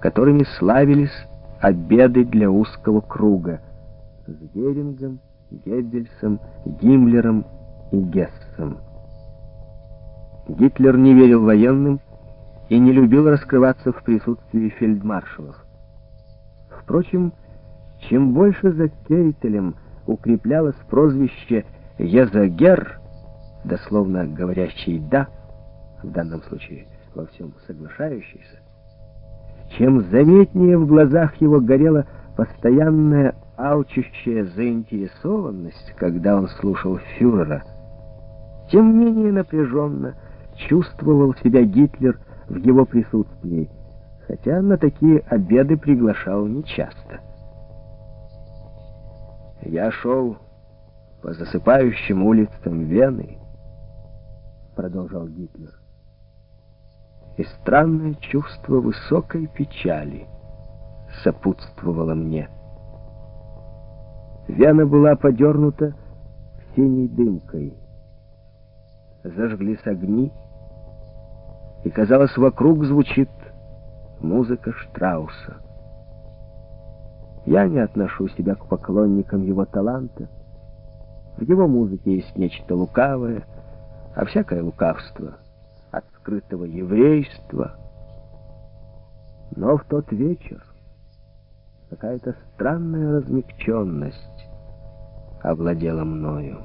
которыми славились обеды для узкого круга с Герингом, Геббельсом, Гиммлером и Гессом. Гитлер не верил военным и не любил раскрываться в присутствии фельдмаршалов. Впрочем, чем больше за Кейтелем укреплялось прозвище «Язагер», дословно говорящий «да», в данном случае во всем соглашающийся, чем заметнее в глазах его горела постоянная алчущая заинтересованность, когда он слушал фюрера, тем менее напряженно чувствовал себя Гитлер в его присутствии, хотя на такие обеды приглашал нечасто. «Я шел по засыпающим улицам Вены», — продолжал Гитлер, «и странное чувство высокой печали сопутствовало мне». Вена была подернута синей дымкой. Зажглись огни, и, казалось, вокруг звучит музыка Штрауса. Я не отношу себя к поклонникам его таланта. В его музыке есть нечто лукавое, а всякое лукавство от скрытого еврейства. Но в тот вечер какая-то странная размягченность овладела мною.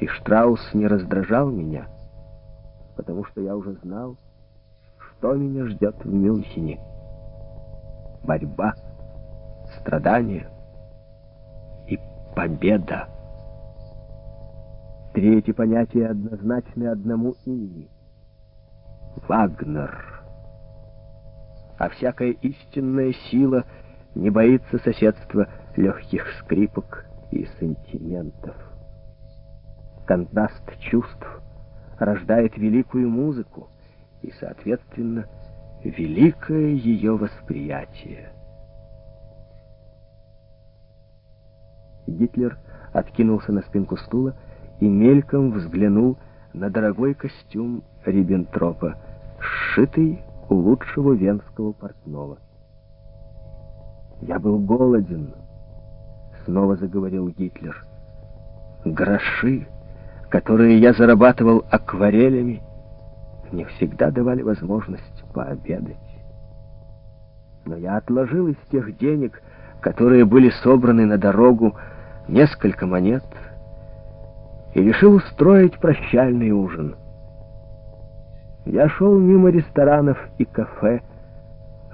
И Штраус не раздражал меня, потому что я уже знал, что меня ждет в Мюнхене. Борьба, страдания и победа. Третье понятие однозначны одному имени. Вагнер. А всякая истинная сила не боится соседства легких скрипок и сантиментов. Контраст чувств рождает великую музыку и, соответственно, великое ее восприятие. Гитлер откинулся на спинку стула и мельком взглянул на дорогой костюм Риббентропа, сшитый у лучшего венского портного. «Я был голоден», — снова заговорил Гитлер. «Гроши, которые я зарабатывал акварелями, мне всегда давали возможность пообедать. Но я отложил из тех денег, которые были собраны на дорогу, несколько монет и решил устроить прощальный ужин. Я шел мимо ресторанов и кафе,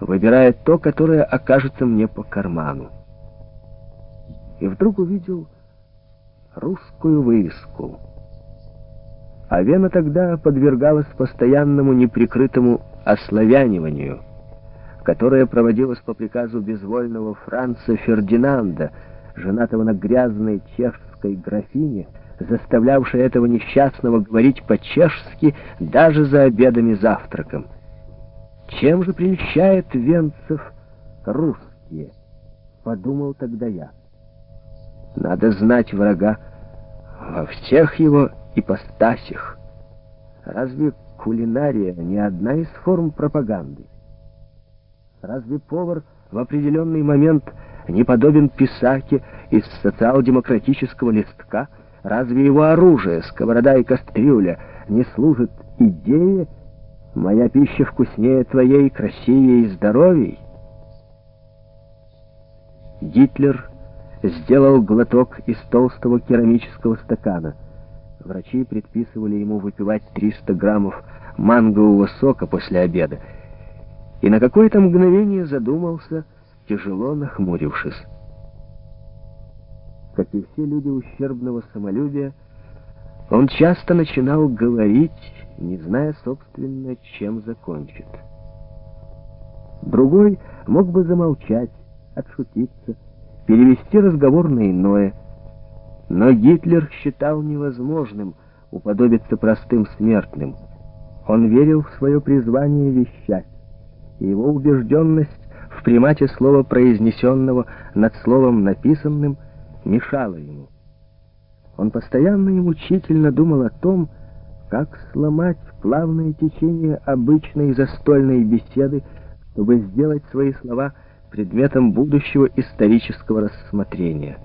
выбирая то, которое окажется мне по карману. И вдруг увидел русскую вывеску. А Вена тогда подвергалась постоянному неприкрытому ославяниванию, которое проводилось по приказу безвольного Франца Фердинанда, женатого на грязной чешской графине, заставлявшей этого несчастного говорить по-чешски даже за обедом и завтраком. Чем же прельщает венцев русские? Подумал тогда я. Надо знать врага во всех его ипостасях. Разве кулинария не одна из форм пропаганды? Разве повар в определенный момент не подобен писаке из социал-демократического листка? Разве его оружие, сковорода и кастрюля, не служат идее «моя пища вкуснее твоей, красивее и здоровей»? Гитлер сделал глоток из толстого керамического стакана. Врачи предписывали ему выпивать 300 граммов мангового сока после обеда. И на какое-то мгновение задумался, тяжело нахмурившись. Как и все люди ущербного самолюбия, он часто начинал говорить, не зная, собственно, чем закончит. Другой мог бы замолчать, отшутиться, перевести разговор на иное. Но Гитлер считал невозможным уподобиться простым смертным. Он верил в свое призвание вещать, и его убежденность в примате слова произнесенного над словом написанным мешала ему. Он постоянно и мучительно думал о том, как сломать плавное течение обычной застольной беседы, чтобы сделать свои слова предметом будущего исторического рассмотрения.